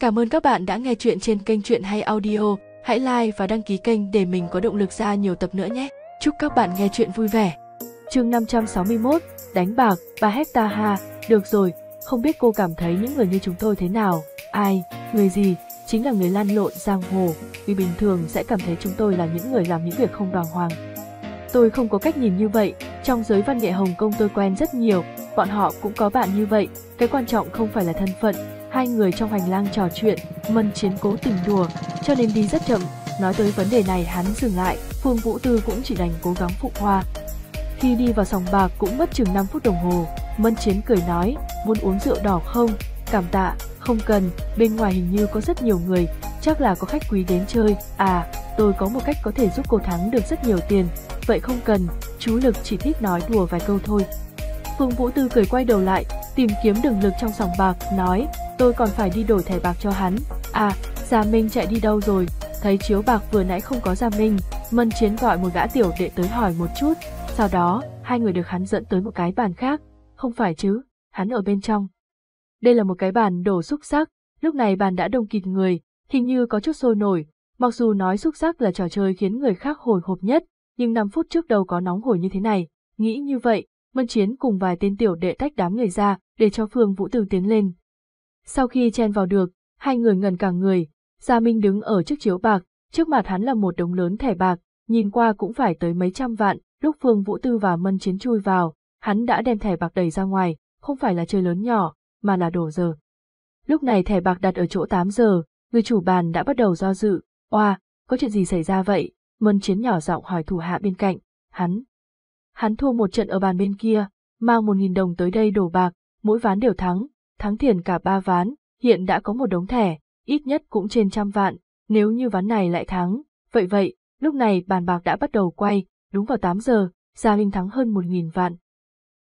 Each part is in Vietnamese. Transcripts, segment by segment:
Cảm ơn các bạn đã nghe chuyện trên kênh Chuyện Hay Audio. Hãy like và đăng ký kênh để mình có động lực ra nhiều tập nữa nhé. Chúc các bạn nghe chuyện vui vẻ. chương 561, đánh bạc, 3 hecta ha, được rồi, không biết cô cảm thấy những người như chúng tôi thế nào, ai, người gì, chính là người lan lộn giang hồ, vì bình thường sẽ cảm thấy chúng tôi là những người làm những việc không đàng hoàng. Tôi không có cách nhìn như vậy, trong giới văn nghệ Hồng Kông tôi quen rất nhiều, bọn họ cũng có bạn như vậy, cái quan trọng không phải là thân phận, hai người trong hành lang trò chuyện, mân chiến cố tình đùa, cho nên đi rất chậm, nói tới vấn đề này hắn dừng lại, Phương Vũ Tư cũng chỉ đành cố gắng phụ hoa. Khi đi vào sòng bạc cũng mất chừng 5 phút đồng hồ, Mân Chiến cười nói, muốn uống rượu đỏ không? Cảm tạ, không cần, bên ngoài hình như có rất nhiều người, chắc là có khách quý đến chơi, à, tôi có một cách có thể giúp cô thắng được rất nhiều tiền, vậy không cần, chú Lực chỉ thích nói đùa vài câu thôi. Phương Vũ Tư cười quay đầu lại, tìm kiếm đường lực trong sòng bạc, nói, tôi còn phải đi đổi thẻ bạc cho hắn. À, Gia Minh chạy đi đâu rồi? Thấy chiếu bạc vừa nãy không có Gia Minh, Mân Chiến gọi một gã tiểu đệ tới hỏi một chút, sau đó, hai người được hắn dẫn tới một cái bàn khác. Không phải chứ, hắn ở bên trong. Đây là một cái bàn đổ xúc sắc, lúc này bàn đã đông kịt người, hình như có chút sôi nổi, mặc dù nói xúc sắc là trò chơi khiến người khác hồi hộp nhất, nhưng 5 phút trước đâu có nóng hổi như thế này, nghĩ như vậy, Mân Chiến cùng vài tên tiểu đệ tách đám người ra, để cho Phương Vũ Từ tiến lên. Sau khi chen vào được, hai người ngần cả người, Gia Minh đứng ở trước chiếu bạc, trước mặt hắn là một đống lớn thẻ bạc, nhìn qua cũng phải tới mấy trăm vạn, lúc Phương Vũ Tư và Mân Chiến chui vào, hắn đã đem thẻ bạc đẩy ra ngoài, không phải là chơi lớn nhỏ, mà là đổ giờ. Lúc này thẻ bạc đặt ở chỗ 8 giờ, người chủ bàn đã bắt đầu do dự, oa, có chuyện gì xảy ra vậy? Mân Chiến nhỏ giọng hỏi thủ hạ bên cạnh, hắn. Hắn thua một trận ở bàn bên kia, mang một nghìn đồng tới đây đổ bạc, mỗi ván đều thắng, thắng tiền cả ba ván, hiện đã có một đống thẻ, ít nhất cũng trên trăm vạn, nếu như ván này lại thắng, vậy vậy, lúc này bàn bạc đã bắt đầu quay, đúng vào 8 giờ, Gia Minh thắng hơn một nghìn vạn.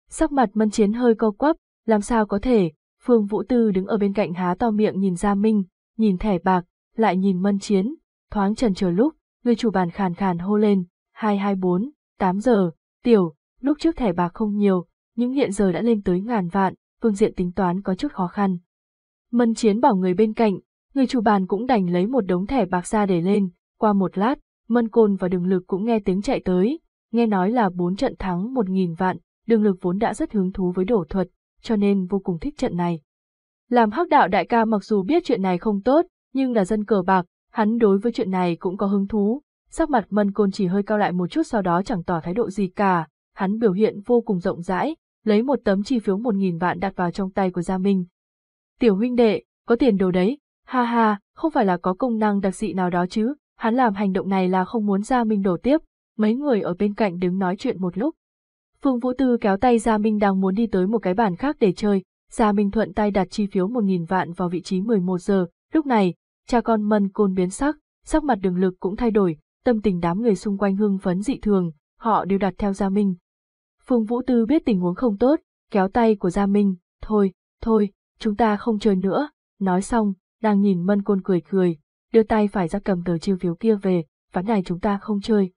Sắc mặt mân chiến hơi co quắp, làm sao có thể, Phương Vũ Tư đứng ở bên cạnh há to miệng nhìn Gia Minh, nhìn thẻ bạc, lại nhìn mân chiến, thoáng trần chờ lúc, người chủ bàn khàn khàn hô lên, 224, 8 giờ, tiểu, lúc trước thẻ bạc không nhiều, nhưng hiện giờ đã lên tới ngàn vạn, phương diện tính toán có chút khó khăn. Mân chiến bảo người bên cạnh, người chủ bàn cũng đành lấy một đống thẻ bạc ra để lên, qua một lát, Mân Côn và Đường Lực cũng nghe tiếng chạy tới, nghe nói là bốn trận thắng một nghìn vạn, Đường Lực vốn đã rất hứng thú với đổ thuật, cho nên vô cùng thích trận này. Làm hắc đạo đại ca mặc dù biết chuyện này không tốt, nhưng là dân cờ bạc, hắn đối với chuyện này cũng có hứng thú. Sắc mặt Mân Côn chỉ hơi cao lại một chút sau đó chẳng tỏ thái độ gì cả, hắn biểu hiện vô cùng rộng rãi, lấy một tấm chi phiếu một nghìn vạn đặt vào trong tay của Gia Minh. Tiểu huynh đệ, có tiền đồ đấy, ha ha, không phải là có công năng đặc dị nào đó chứ, hắn làm hành động này là không muốn Gia Minh đổ tiếp, mấy người ở bên cạnh đứng nói chuyện một lúc. Phương Vũ Tư kéo tay Gia Minh đang muốn đi tới một cái bàn khác để chơi, Gia Minh thuận tay đặt chi phiếu một nghìn vạn vào vị trí 11 giờ, lúc này, cha con mân côn biến sắc, sắc mặt đường lực cũng thay đổi, tâm tình đám người xung quanh hưng phấn dị thường, họ đều đặt theo Gia Minh. Phương Vũ Tư biết tình huống không tốt, kéo tay của Gia Minh, thôi, thôi, chúng ta không chơi nữa, nói xong, đang nhìn mân côn cười cười, đưa tay phải ra cầm tờ chiêu phiếu kia về, ván này chúng ta không chơi.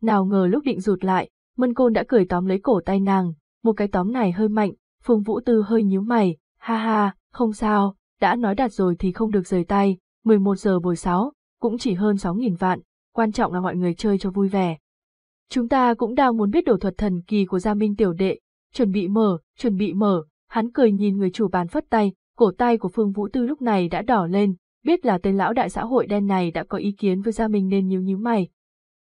Nào ngờ lúc định rụt lại, mân côn đã cười tóm lấy cổ tay nàng, một cái tóm này hơi mạnh, Phương Vũ Tư hơi nhíu mày, ha ha, không sao, đã nói đạt rồi thì không được rời tay, 11 giờ buổi 6, cũng chỉ hơn 6.000 vạn, quan trọng là mọi người chơi cho vui vẻ. Chúng ta cũng đang muốn biết đổ thuật thần kỳ của Gia Minh tiểu đệ, chuẩn bị mở, chuẩn bị mở, hắn cười nhìn người chủ bàn phất tay, cổ tay của Phương Vũ Tư lúc này đã đỏ lên, biết là tên lão đại xã hội đen này đã có ý kiến với Gia Minh nên nhíu nhíu mày.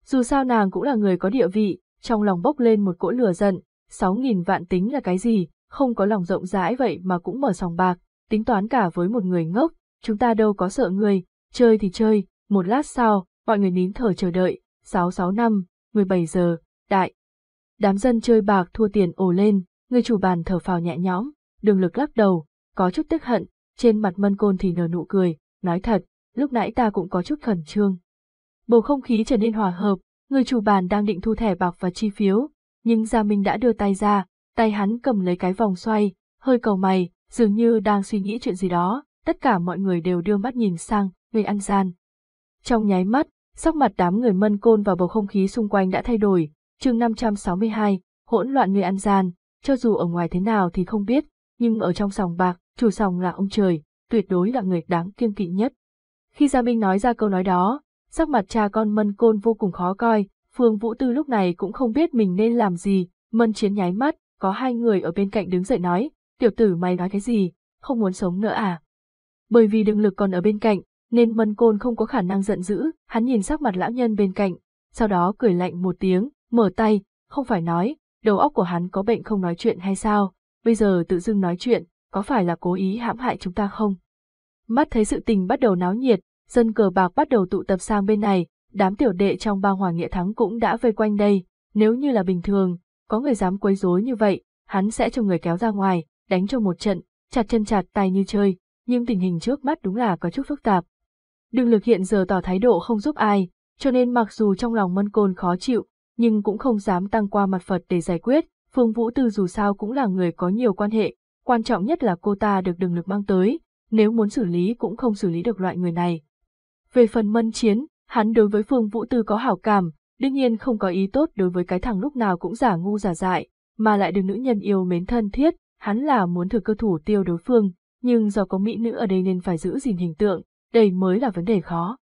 Dù sao nàng cũng là người có địa vị, trong lòng bốc lên một cỗ lửa giận, 6.000 vạn tính là cái gì, không có lòng rộng rãi vậy mà cũng mở sòng bạc, tính toán cả với một người ngốc, chúng ta đâu có sợ người, chơi thì chơi, một lát sau, mọi người nín thở chờ đợi, 66 năm, 17 giờ, đại. Đám dân chơi bạc thua tiền ồ lên, người chủ bàn thở phào nhẹ nhõm, đường lực lắc đầu, có chút tức hận, trên mặt mân côn thì nở nụ cười, nói thật, lúc nãy ta cũng có chút khẩn trương. Bầu không khí trở nên hòa hợp, người chủ bàn đang định thu thẻ bạc và chi phiếu, nhưng Gia Minh đã đưa tay ra, tay hắn cầm lấy cái vòng xoay, hơi cầu mày, dường như đang suy nghĩ chuyện gì đó, tất cả mọi người đều đưa mắt nhìn sang, người ăn gian. Trong nháy mắt, sắc mặt đám người mân côn và bầu không khí xung quanh đã thay đổi, chương 562, hỗn loạn người ăn gian, cho dù ở ngoài thế nào thì không biết, nhưng ở trong sòng bạc, chủ sòng là ông trời, tuyệt đối là người đáng kiêng kỵ nhất. Khi Gia Minh nói ra câu nói đó, sắc mặt cha con Mân Côn vô cùng khó coi, Phương Vũ Tư lúc này cũng không biết mình nên làm gì, Mân Chiến nháy mắt, có hai người ở bên cạnh đứng dậy nói, tiểu tử mày nói cái gì, không muốn sống nữa à? Bởi vì đựng lực còn ở bên cạnh, nên Mân Côn không có khả năng giận dữ, hắn nhìn sắc mặt lão nhân bên cạnh, sau đó cười lạnh một tiếng, mở tay, không phải nói, đầu óc của hắn có bệnh không nói chuyện hay sao, bây giờ tự dưng nói chuyện, có phải là cố ý hãm hại chúng ta không? Mắt thấy sự tình bắt đầu náo nhiệt, dân cờ bạc bắt đầu tụ tập sang bên này, đám tiểu đệ trong bang Hoàng Nghĩa Thắng cũng đã vây quanh đây, nếu như là bình thường, có người dám quấy rối như vậy, hắn sẽ cho người kéo ra ngoài, đánh cho một trận, chặt chân chặt tay như chơi, nhưng tình hình trước mắt đúng là có chút phức tạp. Đường lực hiện giờ tỏ thái độ không giúp ai, cho nên mặc dù trong lòng mân côn khó chịu, nhưng cũng không dám tăng qua mặt Phật để giải quyết, Phương Vũ Tư dù sao cũng là người có nhiều quan hệ, quan trọng nhất là cô ta được đường lực mang tới, nếu muốn xử lý cũng không xử lý được loại người này. Về phần mân chiến, hắn đối với Phương Vũ Tư có hảo cảm, đương nhiên không có ý tốt đối với cái thằng lúc nào cũng giả ngu giả dại, mà lại được nữ nhân yêu mến thân thiết, hắn là muốn thừa cơ thủ tiêu đối phương, nhưng do có mỹ nữ ở đây nên phải giữ gìn hình tượng, đây mới là vấn đề khó.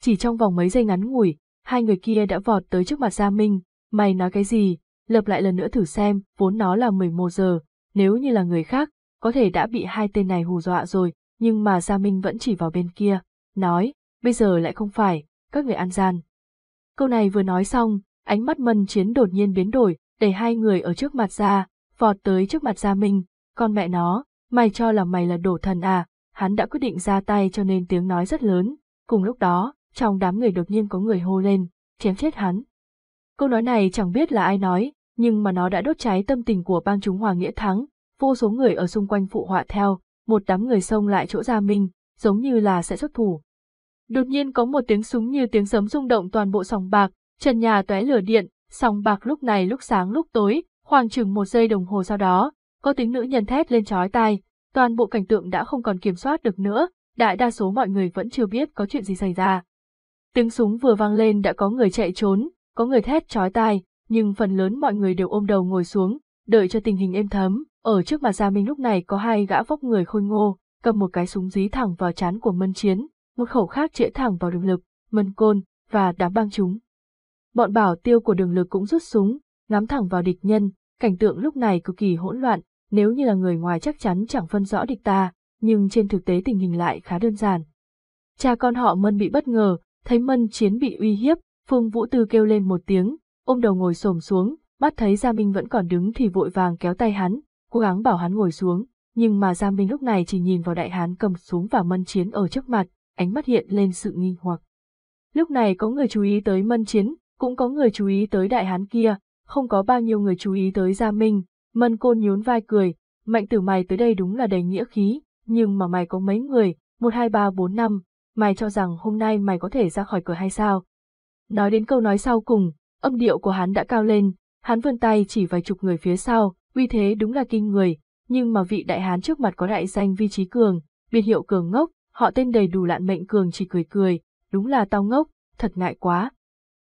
Chỉ trong vòng mấy giây ngắn ngủi, hai người kia đã vọt tới trước mặt Gia Minh, mày nói cái gì, lập lại lần nữa thử xem, vốn nó là 11 giờ, nếu như là người khác, có thể đã bị hai tên này hù dọa rồi, nhưng mà Gia Minh vẫn chỉ vào bên kia, nói, bây giờ lại không phải, các người ăn gian. Câu này vừa nói xong, ánh mắt mân chiến đột nhiên biến đổi, đẩy hai người ở trước mặt ra, vọt tới trước mặt Gia Minh, con mẹ nó, mày cho là mày là đổ thần à, hắn đã quyết định ra tay cho nên tiếng nói rất lớn, cùng lúc đó, trong đám người đột nhiên có người hô lên, chém chết hắn. Câu nói này chẳng biết là ai nói, nhưng mà nó đã đốt cháy tâm tình của bang chúng Hoàng Nghĩa Thắng, vô số người ở xung quanh phụ họa theo, một đám người xông lại chỗ Gia Minh, giống như là sẽ xuất thủ. Đột nhiên có một tiếng súng như tiếng sấm rung động toàn bộ sòng bạc, trần nhà tóe lửa điện, sòng bạc lúc này lúc sáng lúc tối, khoảng chừng một giây đồng hồ sau đó, có tiếng nữ nhân thét lên chói tai, toàn bộ cảnh tượng đã không còn kiểm soát được nữa, đại đa số mọi người vẫn chưa biết có chuyện gì xảy ra. Tiếng súng vừa vang lên đã có người chạy trốn, có người thét chói tai, nhưng phần lớn mọi người đều ôm đầu ngồi xuống, đợi cho tình hình êm thấm. Ở trước mặt Gia Minh lúc này có hai gã vóc người khôi ngô, cầm một cái súng dí thẳng vào chán của Mân Chiến, một khẩu khác chĩa thẳng vào đường lực, Mân Côn, và đám băng chúng. Bọn bảo tiêu của đường lực cũng rút súng, ngắm thẳng vào địch nhân, cảnh tượng lúc này cực kỳ hỗn loạn, nếu như là người ngoài chắc chắn chẳng phân rõ địch ta, nhưng trên thực tế tình hình lại khá đơn giản. Cha con họ Mân bị bất ngờ, thấy Mân Chiến bị uy hiếp, Phương Vũ Tư kêu lên một tiếng, ôm đầu ngồi xổm xuống, mắt thấy Gia Minh vẫn còn đứng thì vội vàng kéo tay hắn, cố gắng bảo hắn ngồi xuống, nhưng mà Gia Minh lúc này chỉ nhìn vào đại hán cầm súng và Mân Chiến ở trước mặt, ánh mắt hiện lên sự nghi hoặc. Lúc này có người chú ý tới Mân Chiến, cũng có người chú ý tới đại hán kia, không có bao nhiêu người chú ý tới Gia Minh, Mân Côn nhún vai cười, mạnh tử mày tới đây đúng là đầy nghĩa khí, nhưng mà mày có mấy người, một hai ba bốn năm, mày cho rằng hôm nay mày có thể ra khỏi cửa hay sao? Nói đến câu nói sau cùng, âm điệu của hắn đã cao lên, hắn vươn tay chỉ vài chục người phía sau, uy thế đúng là kinh người, nhưng mà vị đại hán trước mặt có đại danh vi trí cường, biệt hiệu cường ngốc, họ tên đầy đủ lạn mệnh cường chỉ cười cười, đúng là tao ngốc, thật ngại quá.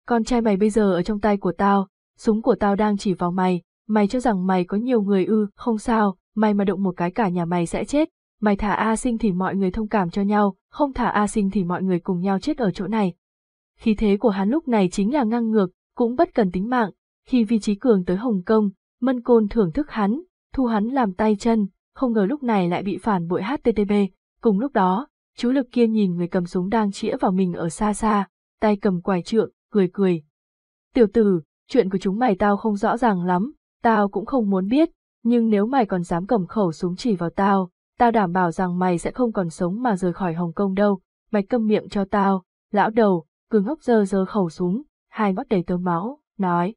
Con trai mày bây giờ ở trong tay của tao, súng của tao đang chỉ vào mày, mày cho rằng mày có nhiều người ư, không sao, mày mà động một cái cả nhà mày sẽ chết, mày thả A sinh thì mọi người thông cảm cho nhau, không thả A sinh thì mọi người cùng nhau chết ở chỗ này. Khí thế của hắn lúc này chính là ngang ngược, cũng bất cần tính mạng, khi Vi Trí Cường tới Hồng Kông, Mân Côn thưởng thức hắn, thu hắn làm tay chân, không ngờ lúc này lại bị phản bội HTTB, cùng lúc đó, chú lực kia nhìn người cầm súng đang chĩa vào mình ở xa xa, tay cầm quài trượng, cười cười. Tiểu tử, chuyện của chúng mày tao không rõ ràng lắm, tao cũng không muốn biết, nhưng nếu mày còn dám cầm khẩu súng chỉ vào tao, tao đảm bảo rằng mày sẽ không còn sống mà rời khỏi Hồng Kông đâu, mày câm miệng cho tao, lão đầu, cường hốc dơ dơ khẩu súng, hai mắt đầy tơ máu, nói.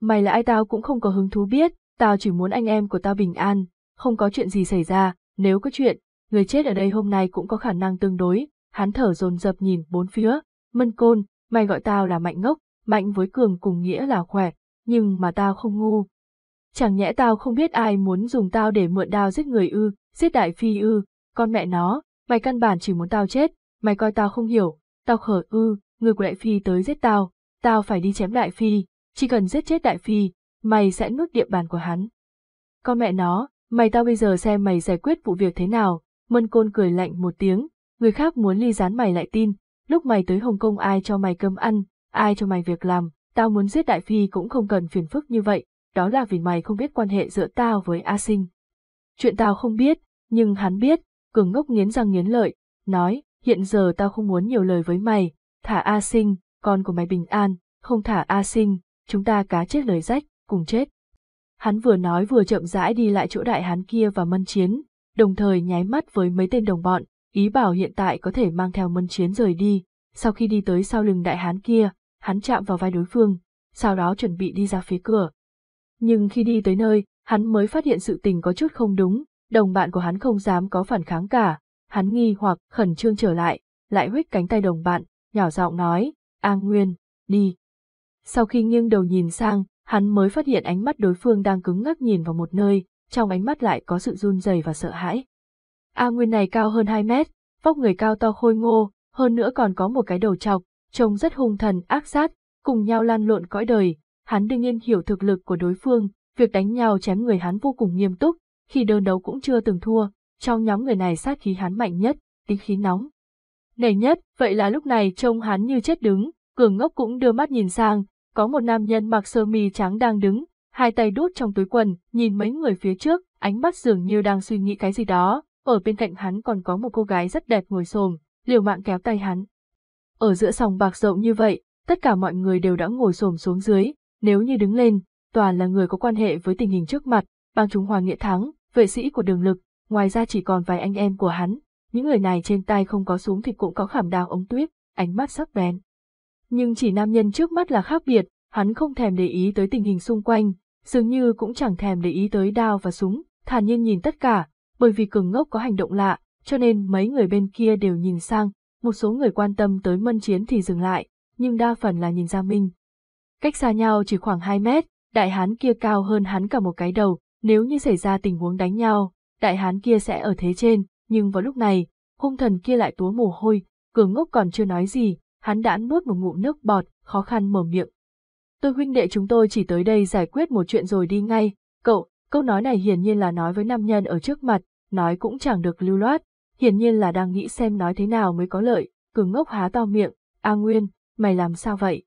Mày là ai tao cũng không có hứng thú biết, tao chỉ muốn anh em của tao bình an, không có chuyện gì xảy ra, nếu có chuyện, người chết ở đây hôm nay cũng có khả năng tương đối, hắn thở dồn dập nhìn bốn phía, mân côn, mày gọi tao là mạnh ngốc, mạnh với cường cùng nghĩa là khỏe, nhưng mà tao không ngu. Chẳng nhẽ tao không biết ai muốn dùng tao để mượn đao giết người ư, giết đại phi ư, con mẹ nó, mày căn bản chỉ muốn tao chết, mày coi tao không hiểu, tao khở ư, người của đại phi tới giết tao, tao phải đi chém đại phi, chỉ cần giết chết đại phi, mày sẽ nuốt địa bàn của hắn. Con mẹ nó, mày tao bây giờ xem mày giải quyết vụ việc thế nào, Mân Côn cười lạnh một tiếng, người khác muốn ly gián mày lại tin, lúc mày tới Hồng Kông ai cho mày cơm ăn, ai cho mày việc làm, tao muốn giết đại phi cũng không cần phiền phức như vậy, đó là vì mày không biết quan hệ giữa tao với A Sinh. Chuyện tao không biết, nhưng hắn biết, cường ngốc nghiến răng nghiến lợi, nói, hiện giờ tao không muốn nhiều lời với mày, thả A Sinh, con của mày bình an, không thả A Sinh, chúng ta cá chết lời rách, cùng chết. Hắn vừa nói vừa chậm rãi đi lại chỗ đại hán kia và mân chiến, đồng thời nháy mắt với mấy tên đồng bọn, ý bảo hiện tại có thể mang theo mân chiến rời đi. Sau khi đi tới sau lưng đại hán kia, hắn chạm vào vai đối phương, sau đó chuẩn bị đi ra phía cửa. Nhưng khi đi tới nơi, hắn mới phát hiện sự tình có chút không đúng, đồng bạn của hắn không dám có phản kháng cả, hắn nghi hoặc khẩn trương trở lại, lại huyết cánh tay đồng bạn, nhỏ giọng nói, A Nguyên, đi. Sau khi nghiêng đầu nhìn sang, hắn mới phát hiện ánh mắt đối phương đang cứng ngắc nhìn vào một nơi, trong ánh mắt lại có sự run rẩy và sợ hãi. A Nguyên này cao hơn 2 mét, vóc người cao to khôi ngô, hơn nữa còn có một cái đầu trọc, trông rất hung thần ác sát, cùng nhau lan lộn cõi đời. Hắn đương nhiên hiểu thực lực của đối phương, việc đánh nhau chém người hắn vô cùng nghiêm túc, khi đơn đấu cũng chưa từng thua, trong nhóm người này sát khí hắn mạnh nhất, tính khí nóng. Nảy nhất, vậy là lúc này trông hắn như chết đứng, cường ngốc cũng đưa mắt nhìn sang, có một nam nhân mặc sơ mi trắng đang đứng, hai tay đút trong túi quần, nhìn mấy người phía trước, ánh mắt dường như đang suy nghĩ cái gì đó, ở bên cạnh hắn còn có một cô gái rất đẹp ngồi xồm, liều mạng kéo tay hắn. Ở giữa sòng bạc rộng như vậy, tất cả mọi người đều đã ngồi xồm xuống dưới, nếu như đứng lên, toàn là người có quan hệ với tình hình trước mặt, bang chúng Hoàng Nghĩa Thắng, vệ sĩ của đường lực, ngoài ra chỉ còn vài anh em của hắn, những người này trên tay không có súng thì cũng có khảm đao ống tuyết, ánh mắt sắc bén. Nhưng chỉ nam nhân trước mắt là khác biệt, hắn không thèm để ý tới tình hình xung quanh, dường như cũng chẳng thèm để ý tới đao và súng, thản nhiên nhìn tất cả, bởi vì cường ngốc có hành động lạ, cho nên mấy người bên kia đều nhìn sang, một số người quan tâm tới mân chiến thì dừng lại, nhưng đa phần là nhìn Gia Minh. Cách xa nhau chỉ khoảng 2 mét, đại hán kia cao hơn hắn cả một cái đầu, nếu như xảy ra tình huống đánh nhau, đại hán kia sẽ ở thế trên, nhưng vào lúc này, hung thần kia lại túa mồ hôi, cường ngốc còn chưa nói gì, hắn đã nuốt một ngụm nước bọt, khó khăn mở miệng. Tôi huynh đệ chúng tôi chỉ tới đây giải quyết một chuyện rồi đi ngay, cậu, câu nói này hiển nhiên là nói với nam nhân ở trước mặt, nói cũng chẳng được lưu loát, hiển nhiên là đang nghĩ xem nói thế nào mới có lợi, cường ngốc há to miệng, A Nguyên, mày làm sao vậy?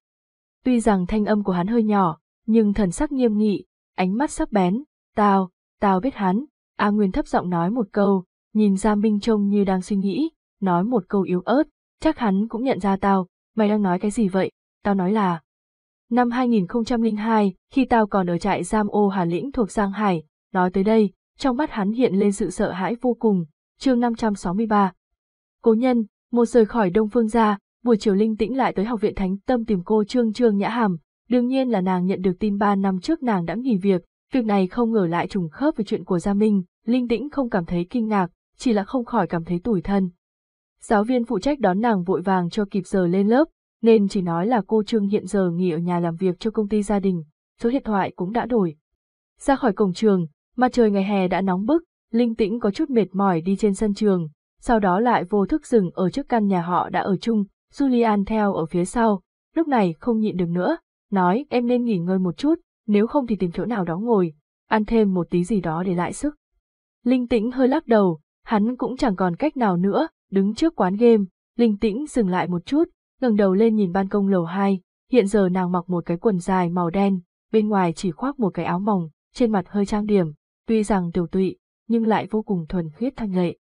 Tuy rằng thanh âm của hắn hơi nhỏ, nhưng thần sắc nghiêm nghị, ánh mắt sắc bén, tao, tao biết hắn, A Nguyên thấp giọng nói một câu, nhìn ra Minh trông như đang suy nghĩ, nói một câu yếu ớt, chắc hắn cũng nhận ra tao, mày đang nói cái gì vậy, tao nói là. Năm 2002, khi tao còn ở trại giam ô Hà Lĩnh thuộc Giang Hải, nói tới đây, trong mắt hắn hiện lên sự sợ hãi vô cùng, chương 563. Cố nhân, một rời khỏi Đông Phương gia, buổi chiều linh tĩnh lại tới học viện Thánh Tâm tìm cô Trương Trương Nhã Hàm, đương nhiên là nàng nhận được tin ba năm trước nàng đã nghỉ việc, việc này không ngờ lại trùng khớp với chuyện của Gia Minh, linh tĩnh không cảm thấy kinh ngạc, chỉ là không khỏi cảm thấy tủi thân. Giáo viên phụ trách đón nàng vội vàng cho kịp giờ lên lớp, nên chỉ nói là cô Trương hiện giờ nghỉ ở nhà làm việc cho công ty gia đình, số điện thoại cũng đã đổi. Ra khỏi cổng trường, mặt trời ngày hè đã nóng bức, Linh Tĩnh có chút mệt mỏi đi trên sân trường, sau đó lại vô thức dừng ở trước căn nhà họ đã ở chung, Julian theo ở phía sau, lúc này không nhịn được nữa, nói em nên nghỉ ngơi một chút, nếu không thì tìm chỗ nào đó ngồi, ăn thêm một tí gì đó để lại sức. Linh Tĩnh hơi lắc đầu, hắn cũng chẳng còn cách nào nữa, đứng trước quán game, Linh Tĩnh dừng lại một chút, ngẩng đầu lên nhìn ban công lầu 2, hiện giờ nàng mặc một cái quần dài màu đen, bên ngoài chỉ khoác một cái áo mỏng, trên mặt hơi trang điểm, tuy rằng tiểu tụy, nhưng lại vô cùng thuần khiết thanh lệ.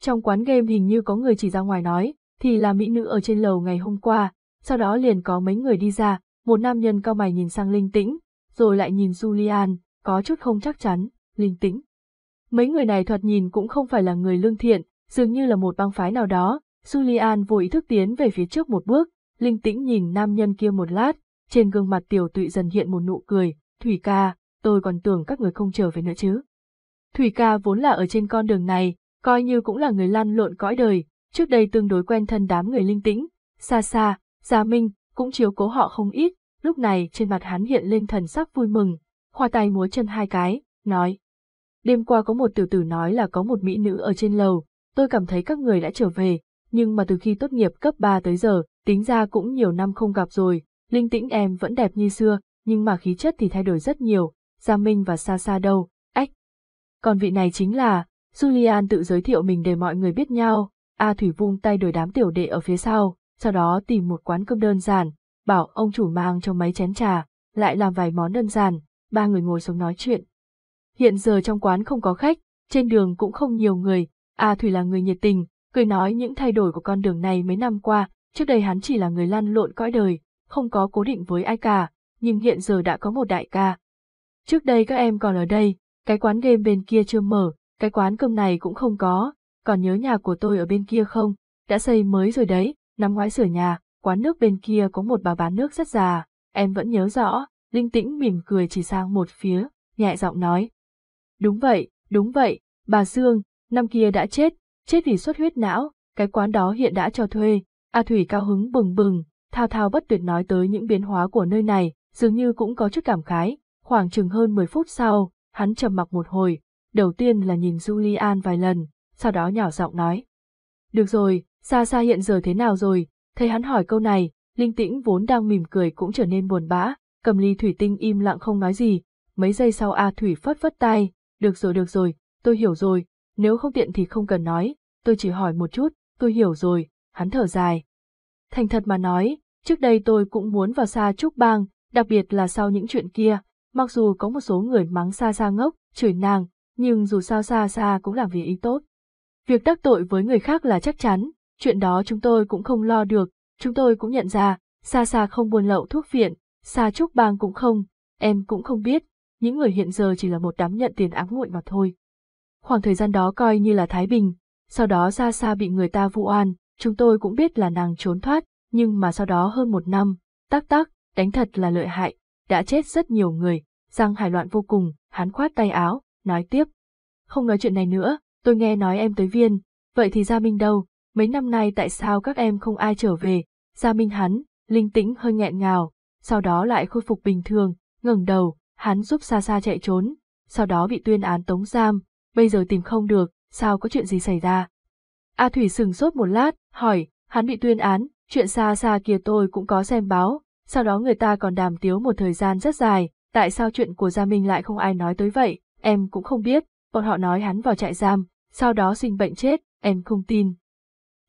Trong quán game hình như có người chỉ ra ngoài nói, thì là mỹ nữ ở trên lầu ngày hôm qua, sau đó liền có mấy người đi ra, một nam nhân cao mày nhìn sang Linh Tĩnh, rồi lại nhìn Julian, có chút không chắc chắn, Linh Tĩnh. Mấy người này thoạt nhìn cũng không phải là người lương thiện, dường như là một băng phái nào đó, Julian vô ý thức tiến về phía trước một bước, Linh Tĩnh nhìn nam nhân kia một lát, trên gương mặt tiểu tụy dần hiện một nụ cười, Thủy ca, tôi còn tưởng các người không trở về nữa chứ. Thủy ca vốn là ở trên con đường này, coi như cũng là người lăn lộn cõi đời, trước đây tương đối quen thân đám người linh tĩnh, xa xa, Gia Minh, cũng chiếu cố họ không ít, lúc này trên mặt hắn hiện lên thần sắc vui mừng, khoa tay múa chân hai cái, nói. Đêm qua có một tiểu tử nói là có một mỹ nữ ở trên lầu, tôi cảm thấy các người đã trở về, nhưng mà từ khi tốt nghiệp cấp 3 tới giờ, tính ra cũng nhiều năm không gặp rồi, linh tĩnh em vẫn đẹp như xưa, nhưng mà khí chất thì thay đổi rất nhiều, Gia Minh và xa xa đâu, ách. Còn vị này chính là, Julian tự giới thiệu mình để mọi người biết nhau, A Thủy vung tay đuổi đám tiểu đệ ở phía sau, sau đó tìm một quán cơm đơn giản, bảo ông chủ mang cho mấy chén trà, lại làm vài món đơn giản, ba người ngồi xuống nói chuyện. Hiện giờ trong quán không có khách, trên đường cũng không nhiều người, A Thủy là người nhiệt tình, cười nói những thay đổi của con đường này mấy năm qua, trước đây hắn chỉ là người lăn lộn cõi đời, không có cố định với ai cả, nhưng hiện giờ đã có một đại ca. Trước đây các em còn ở đây, cái quán game bên kia chưa mở, cái quán cơm này cũng không có, còn nhớ nhà của tôi ở bên kia không, đã xây mới rồi đấy, năm ngoái sửa nhà, quán nước bên kia có một bà bán nước rất già, em vẫn nhớ rõ, linh tĩnh mỉm cười chỉ sang một phía, nhẹ giọng nói. Đúng vậy, đúng vậy, bà Dương, năm kia đã chết, chết vì xuất huyết não, cái quán đó hiện đã cho thuê, A Thủy cao hứng bừng bừng, thao thao bất tuyệt nói tới những biến hóa của nơi này, dường như cũng có chút cảm khái, khoảng chừng hơn 10 phút sau, hắn trầm mặc một hồi, đầu tiên là nhìn Julian vài lần, sau đó nhỏ giọng nói. Được rồi, xa xa hiện giờ thế nào rồi, thấy hắn hỏi câu này, linh tĩnh vốn đang mỉm cười cũng trở nên buồn bã, cầm ly thủy tinh im lặng không nói gì, mấy giây sau A Thủy phất phất tay, được rồi được rồi, tôi hiểu rồi, nếu không tiện thì không cần nói, tôi chỉ hỏi một chút, tôi hiểu rồi, hắn thở dài. Thành thật mà nói, trước đây tôi cũng muốn vào xa trúc bang, đặc biệt là sau những chuyện kia, mặc dù có một số người mắng xa xa ngốc, chửi nàng, nhưng dù sao xa xa cũng làm vì ý tốt. Việc đắc tội với người khác là chắc chắn, chuyện đó chúng tôi cũng không lo được, chúng tôi cũng nhận ra, xa xa không buôn lậu thuốc viện, xa trúc bang cũng không, em cũng không biết, những người hiện giờ chỉ là một đám nhận tiền ám muội mà thôi. Khoảng thời gian đó coi như là Thái Bình, sau đó xa xa bị người ta vụ oan, chúng tôi cũng biết là nàng trốn thoát, nhưng mà sau đó hơn một năm, tắc tắc, đánh thật là lợi hại, đã chết rất nhiều người, Giang Hải loạn vô cùng, hắn khoát tay áo, nói tiếp. Không nói chuyện này nữa, tôi nghe nói em tới viên, vậy thì Gia Minh đâu, mấy năm nay tại sao các em không ai trở về, Gia Minh hắn, linh tĩnh hơi nghẹn ngào, sau đó lại khôi phục bình thường, ngẩng đầu, hắn giúp xa xa chạy trốn, sau đó bị tuyên án tống giam, bây giờ tìm không được, sao có chuyện gì xảy ra. A Thủy sừng sốt một lát, hỏi, hắn bị tuyên án, chuyện xa xa kia tôi cũng có xem báo, sau đó người ta còn đàm tiếu một thời gian rất dài, tại sao chuyện của Gia Minh lại không ai nói tới vậy, em cũng không biết, bọn họ nói hắn vào trại giam, sau đó sinh bệnh chết, em không tin.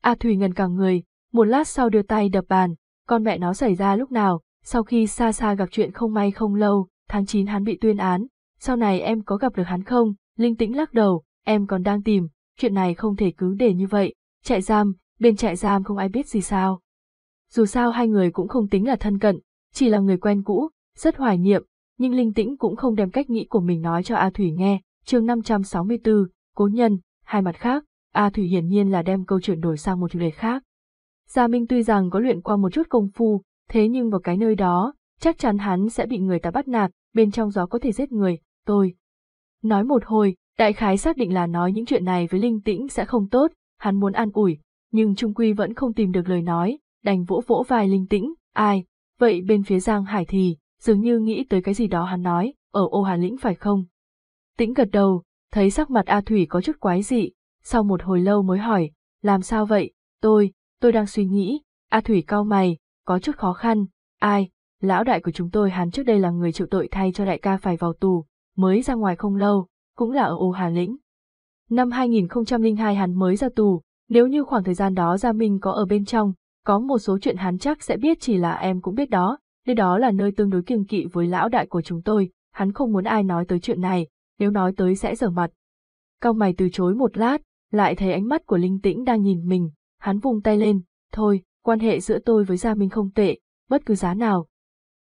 A Thủy ngần cả người, một lát sau đưa tay đập bàn, con mẹ nó xảy ra lúc nào, sau khi xa xa gặp chuyện không may không lâu, tháng 9 hắn bị tuyên án, sau này em có gặp được hắn không, linh tĩnh lắc đầu, em còn đang tìm, chuyện này không thể cứ để như vậy, trại giam, bên trại giam không ai biết gì sao. Dù sao hai người cũng không tính là thân cận, chỉ là người quen cũ, rất hoài niệm, nhưng linh tĩnh cũng không đem cách nghĩ của mình nói cho A Thủy nghe, chương 564, cố nhân, hai mặt khác, A Thủy hiển nhiên là đem câu chuyện đổi sang một chủ đề khác. Gia Minh tuy rằng có luyện qua một chút công phu, thế nhưng vào cái nơi đó, chắc chắn hắn sẽ bị người ta bắt nạt, bên trong gió có thể giết người, tôi. Nói một hồi, đại khái xác định là nói những chuyện này với linh tĩnh sẽ không tốt, hắn muốn an ủi, nhưng trung quy vẫn không tìm được lời nói, đành vỗ vỗ vai linh tĩnh, ai, vậy bên phía Giang Hải thì, dường như nghĩ tới cái gì đó hắn nói, ở ô Hà Lĩnh phải không? Tĩnh gật đầu, thấy sắc mặt A Thủy có chút quái dị, sau một hồi lâu mới hỏi, làm sao vậy, tôi, tôi đang suy nghĩ, A Thủy cau mày, có chút khó khăn, ai, lão đại của chúng tôi hắn trước đây là người chịu tội thay cho đại ca phải vào tù, mới ra ngoài không lâu, cũng là ở ô Hà Lĩnh. Năm 2002 hắn mới ra tù, nếu như khoảng thời gian đó Gia Minh có ở bên trong, có một số chuyện hắn chắc sẽ biết chỉ là em cũng biết đó, nơi đó là nơi tương đối kiêng kỵ với lão đại của chúng tôi, hắn không muốn ai nói tới chuyện này, nếu nói tới sẽ dở mặt. Cao mày từ chối một lát, lại thấy ánh mắt của Linh Tĩnh đang nhìn mình, hắn vung tay lên, thôi, quan hệ giữa tôi với Gia Minh không tệ, bất cứ giá nào.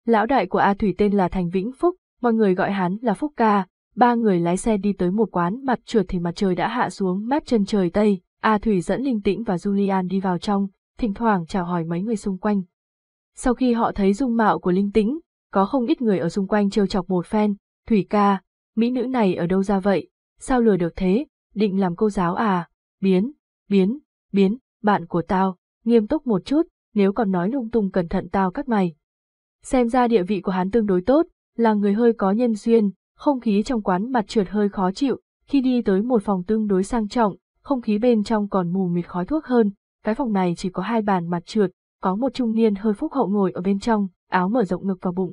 Lão đại của A Thủy tên là Thành Vĩnh Phúc, mọi người gọi hắn là Phúc Ca, ba người lái xe đi tới một quán mặt trượt thì mặt trời đã hạ xuống mép chân trời Tây, A Thủy dẫn Linh Tĩnh và Julian đi vào trong, thỉnh thoảng chào hỏi mấy người xung quanh. Sau khi họ thấy dung mạo của Linh Tĩnh, có không ít người ở xung quanh trêu chọc một phen, Thủy ca, mỹ nữ này ở đâu ra vậy, sao lừa được thế, định làm cô giáo à, biến, biến, biến, bạn của tao, nghiêm túc một chút, nếu còn nói lung tung cẩn thận tao cắt mày. Xem ra địa vị của hắn tương đối tốt, là người hơi có nhân duyên, không khí trong quán mặt trượt hơi khó chịu, khi đi tới một phòng tương đối sang trọng, không khí bên trong còn mù mịt khói thuốc hơn, cái phòng này chỉ có hai bàn mặt trượt, có một trung niên hơi phúc hậu ngồi ở bên trong, áo mở rộng ngực vào bụng.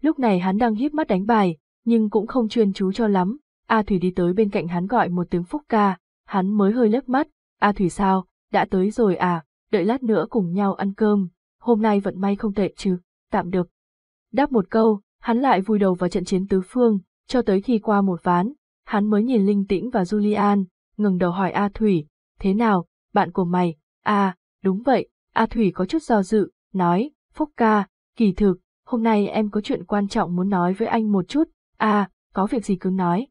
Lúc này hắn đang híp mắt đánh bài, nhưng cũng không chuyên chú cho lắm, A Thủy đi tới bên cạnh hắn gọi một tiếng Phúc ca, hắn mới hơi lấp mắt, A Thủy sao, đã tới rồi à, đợi lát nữa cùng nhau ăn cơm, hôm nay vận may không tệ chứ, tạm được. Đáp một câu, hắn lại vùi đầu vào trận chiến tứ phương, cho tới khi qua một ván, hắn mới nhìn Linh Tĩnh và Julian, ngừng đầu hỏi A Thủy, thế nào, bạn của mày, à, đúng vậy, A Thủy có chút do dự, nói, Phúc ca, kỳ thực, hôm nay em có chuyện quan trọng muốn nói với anh một chút, à, có việc gì cứ nói.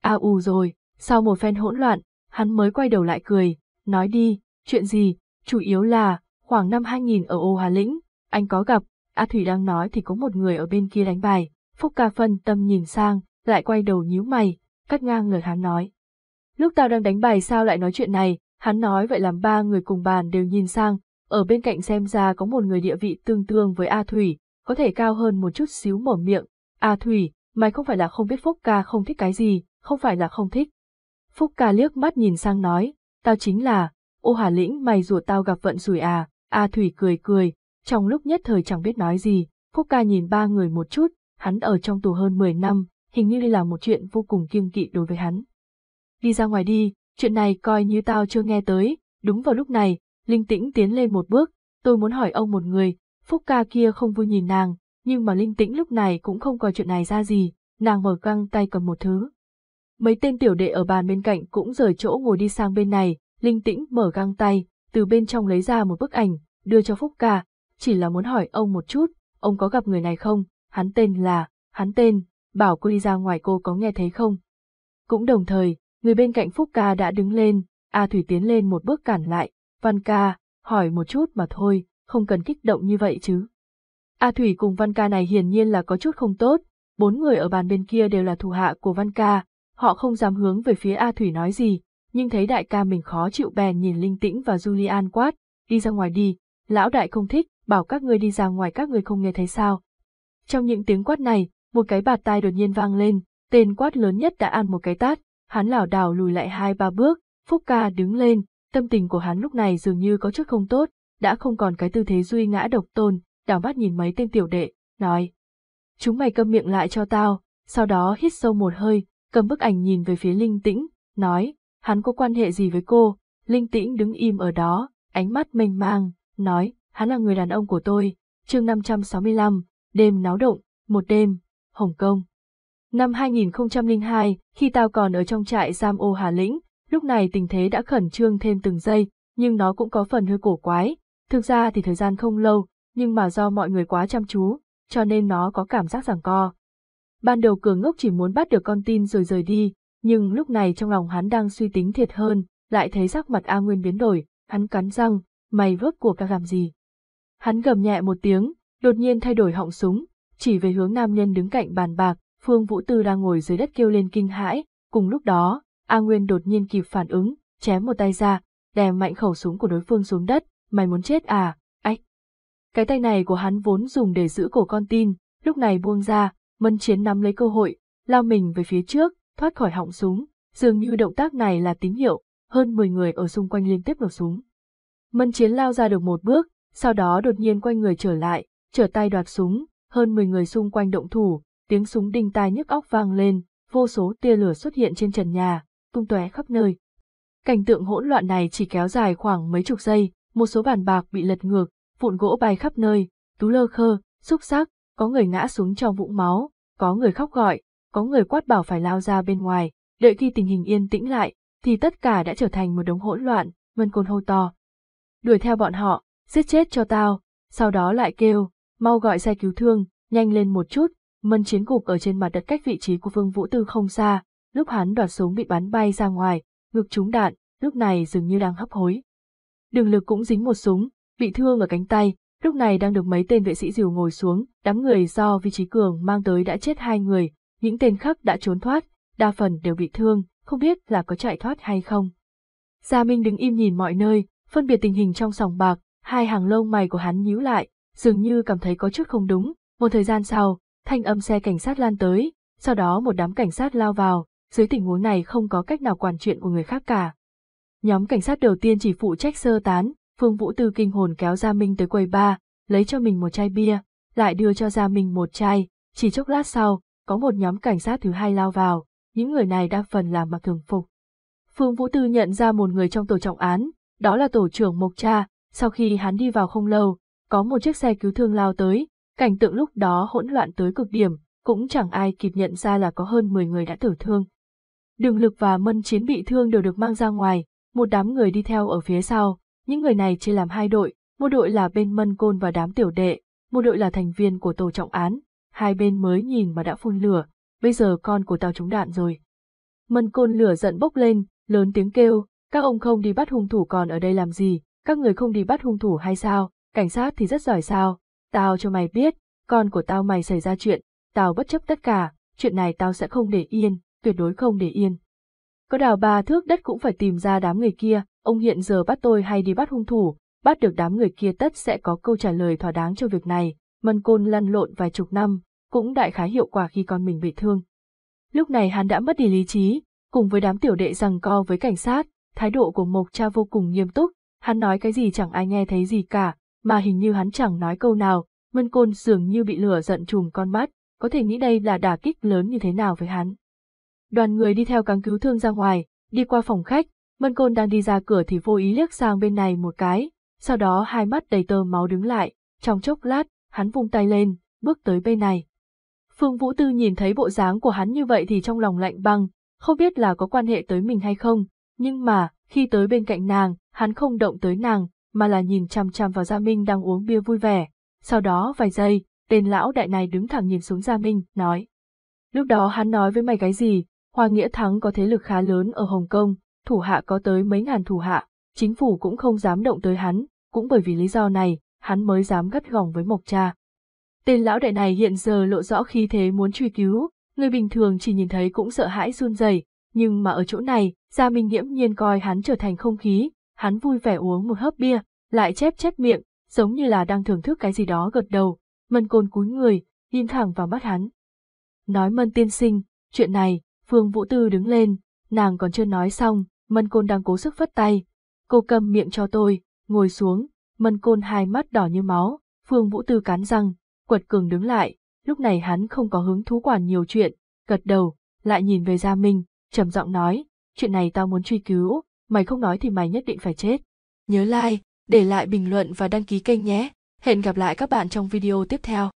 À ù rồi, sau một phen hỗn loạn, hắn mới quay đầu lại cười, nói đi, chuyện gì, chủ yếu là, khoảng năm 2000 ở Ô Hà Lĩnh, anh có gặp, A Thủy đang nói thì có một người ở bên kia đánh bài, Phúc ca phân tâm nhìn sang, lại quay đầu nhíu mày, cắt ngang lời hắn nói. Lúc tao đang đánh bài sao lại nói chuyện này, hắn nói vậy làm ba người cùng bàn đều nhìn sang, ở bên cạnh xem ra có một người địa vị tương tương với A Thủy, có thể cao hơn một chút xíu mở miệng. A Thủy, mày không phải là không biết Phúc ca không thích cái gì, không phải là không thích. Phúc ca liếc mắt nhìn sang nói, tao chính là, ô hà lĩnh mày rủa tao gặp vận rủi à, A Thủy cười cười, trong lúc nhất thời chẳng biết nói gì, Phúc ca nhìn ba người một chút, hắn ở trong tù hơn 10 năm, hình như đây là một chuyện vô cùng kiêng kỵ đối với hắn. Đi ra ngoài đi, chuyện này coi như tao chưa nghe tới, đúng vào lúc này, Linh Tĩnh tiến lên một bước, tôi muốn hỏi ông một người, Phúc ca kia không vui nhìn nàng, nhưng mà Linh Tĩnh lúc này cũng không coi chuyện này ra gì, nàng mở căng tay cầm một thứ. Mấy tên tiểu đệ ở bàn bên cạnh cũng rời chỗ ngồi đi sang bên này, Linh Tĩnh mở găng tay, từ bên trong lấy ra một bức ảnh, đưa cho Phúc ca, chỉ là muốn hỏi ông một chút, ông có gặp người này không, hắn tên là, hắn tên, bảo cô đi ra ngoài cô có nghe thấy không. Cũng đồng thời, người bên cạnh Phúc ca đã đứng lên, A Thủy tiến lên một bước cản lại, Văn ca, hỏi một chút mà thôi, không cần kích động như vậy chứ. A Thủy cùng Văn ca này hiển nhiên là có chút không tốt, bốn người ở bàn bên kia đều là thủ hạ của Văn ca, họ không dám hướng về phía A Thủy nói gì, nhưng thấy đại ca mình khó chịu bèn nhìn Linh Tĩnh và Julian quát, đi ra ngoài đi, lão đại không thích, bảo các ngươi đi ra ngoài các ngươi không nghe thấy sao. Trong những tiếng quát này, một cái bạt tai đột nhiên vang lên, tên quát lớn nhất đã ăn một cái tát, hắn lảo đảo lùi lại hai ba bước, Phúc ca đứng lên, tâm tình của hắn lúc này dường như có chút không tốt, đã không còn cái tư thế duy ngã độc tôn, đảo mắt nhìn mấy tên tiểu đệ, nói. Chúng mày câm miệng lại cho tao, sau đó hít sâu một hơi, cầm bức ảnh nhìn về phía Linh Tĩnh, nói, hắn có quan hệ gì với cô, Linh Tĩnh đứng im ở đó, ánh mắt mênh mang, nói, hắn là người đàn ông của tôi, chương 565, đêm náo động, một đêm, Hồng Kông. Năm 2002, khi tao còn ở trong trại giam ô Hà Lĩnh, lúc này tình thế đã khẩn trương thêm từng giây, nhưng nó cũng có phần hơi cổ quái. Thực ra thì thời gian không lâu, nhưng mà do mọi người quá chăm chú, cho nên nó có cảm giác giằng co. Ban đầu cường ngốc chỉ muốn bắt được con tin rồi rời đi, nhưng lúc này trong lòng hắn đang suy tính thiệt hơn, lại thấy sắc mặt A Nguyên biến đổi, hắn cắn răng, mày vớt của ta làm gì. Hắn gầm nhẹ một tiếng, đột nhiên thay đổi họng súng, chỉ về hướng nam nhân đứng cạnh bàn bạc, Phương Vũ Tư đang ngồi dưới đất kêu lên kinh hãi, cùng lúc đó, A Nguyên đột nhiên kịp phản ứng, chém một tay ra, đè mạnh khẩu súng của đối phương xuống đất, mày muốn chết à. Cái tay này của hắn vốn dùng để giữ cổ con tin, lúc này buông ra, mân chiến nắm lấy cơ hội, lao mình về phía trước, thoát khỏi họng súng, dường như động tác này là tín hiệu, hơn 10 người ở xung quanh liên tiếp nổ súng. Mân chiến lao ra được một bước, sau đó đột nhiên quay người trở lại, trở tay đoạt súng, hơn 10 người xung quanh động thủ, tiếng súng đinh tai nhức óc vang lên, vô số tia lửa xuất hiện trên trần nhà, tung tóe khắp nơi. Cảnh tượng hỗn loạn này chỉ kéo dài khoảng mấy chục giây, một số bàn bạc bị lật ngược, vụn gỗ bay khắp nơi, tú lơ khơ, xúc sắc, có người ngã xuống trong vũng máu, có người khóc gọi, có người quát bảo phải lao ra bên ngoài, đợi khi tình hình yên tĩnh lại, thì tất cả đã trở thành một đống hỗn loạn, Vân Côn hô to. Đuổi theo bọn họ, giết chết cho tao, sau đó lại kêu, mau gọi xe cứu thương, nhanh lên một chút, Mân chiến cục ở trên mặt đất cách vị trí của Vương Vũ Tư không xa, lúc hắn đoạt súng bị bắn bay ra ngoài, ngực trúng đạn, lúc này dường như đang hấp hối. Đường lực cũng dính một súng, bị thương ở cánh tay, lúc này đang được mấy tên vệ sĩ dìu ngồi xuống, đám người do Vi trí cường mang tới đã chết hai người, những tên khác đã trốn thoát, đa phần đều bị thương, không biết là có chạy thoát hay không. Gia Minh đứng im nhìn mọi nơi, phân biệt tình hình trong sòng bạc, hai hàng lông mày của hắn nhíu lại, dường như cảm thấy có chút không đúng. Một thời gian sau, thanh âm xe cảnh sát lan tới, sau đó một đám cảnh sát lao vào, dưới tình huống này không có cách nào quản chuyện của người khác cả. Nhóm cảnh sát đầu tiên chỉ phụ trách sơ tán, Phương Vũ Tư kinh hồn kéo Gia Minh tới quầy ba, lấy cho mình một chai bia, lại đưa cho Gia Minh một chai, chỉ chốc lát sau, có một nhóm cảnh sát thứ hai lao vào, những người này đa phần là mặc thường phục. Phương Vũ Tư nhận ra một người trong tổ trọng án, đó là tổ trưởng Mộc Cha, sau khi hắn đi vào không lâu, có một chiếc xe cứu thương lao tới, cảnh tượng lúc đó hỗn loạn tới cực điểm, cũng chẳng ai kịp nhận ra là có hơn 10 người đã tử thương. Đường lực và mân chiến bị thương đều được mang ra ngoài, một đám người đi theo ở phía sau, những người này chia làm hai đội, một đội là bên mân côn và đám tiểu đệ, một đội là thành viên của tổ trọng án, hai bên mới nhìn mà đã phun lửa, bây giờ con của tao trúng đạn rồi. Mân côn lửa giận bốc lên, lớn tiếng kêu, các ông không đi bắt hung thủ còn ở đây làm gì, các người không đi bắt hung thủ hay sao, cảnh sát thì rất giỏi sao, tao cho mày biết, con của tao mày xảy ra chuyện, tao bất chấp tất cả, chuyện này tao sẽ không để yên, tuyệt đối không để yên. Có đào ba thước đất cũng phải tìm ra đám người kia, ông hiện giờ bắt tôi hay đi bắt hung thủ, bắt được đám người kia tất sẽ có câu trả lời thỏa đáng cho việc này, mân côn lăn lộn vài chục năm, cũng đại khái hiệu quả khi con mình bị thương. Lúc này hắn đã mất đi lý trí, cùng với đám tiểu đệ rằng co với cảnh sát, thái độ của Mộc Cha vô cùng nghiêm túc, hắn nói cái gì chẳng ai nghe thấy gì cả, mà hình như hắn chẳng nói câu nào, Mân Côn dường như bị lửa giận trùm con mắt, có thể nghĩ đây là đả kích lớn như thế nào với hắn. Đoàn người đi theo cáng cứu thương ra ngoài, đi qua phòng khách, Mân Côn đang đi ra cửa thì vô ý liếc sang bên này một cái, sau đó hai mắt đầy tơ máu đứng lại, trong chốc lát, hắn vung tay lên, bước tới bên này. Phương Vũ Tư nhìn thấy bộ dáng của hắn như vậy thì trong lòng lạnh băng, không biết là có quan hệ tới mình hay không, nhưng mà, khi tới bên cạnh nàng, hắn không động tới nàng, mà là nhìn chăm chăm vào Gia Minh đang uống bia vui vẻ. Sau đó vài giây, tên lão đại này đứng thẳng nhìn xuống Gia Minh, nói. Lúc đó hắn nói với mày cái gì, Hoa Nghĩa Thắng có thế lực khá lớn ở Hồng Kông, thủ hạ có tới mấy ngàn thủ hạ, chính phủ cũng không dám động tới hắn, cũng bởi vì lý do này, hắn mới dám gắt gỏng với Mộc Cha. Tên lão đại này hiện giờ lộ rõ khí thế muốn truy cứu, người bình thường chỉ nhìn thấy cũng sợ hãi run rẩy, nhưng mà ở chỗ này, Gia Minh nghiễm nhiên coi hắn trở thành không khí, hắn vui vẻ uống một hớp bia, lại chép chép miệng, giống như là đang thưởng thức cái gì đó gật đầu, mân côn cúi người, nhìn thẳng vào mắt hắn. Nói mân tiên sinh, chuyện này, Phương Vũ Tư đứng lên, nàng còn chưa nói xong, mân côn đang cố sức phất tay. Cô cầm miệng cho tôi, ngồi xuống, mân côn hai mắt đỏ như máu, Phương Vũ Tư cắn răng, quật cường đứng lại, lúc này hắn không có hứng thú quản nhiều chuyện, gật đầu, lại nhìn về Gia Minh, trầm giọng nói, chuyện này tao muốn truy cứu, mày không nói thì mày nhất định phải chết. Nhớ like, để lại bình luận và đăng ký kênh nhé. Hẹn gặp lại các bạn trong video tiếp theo.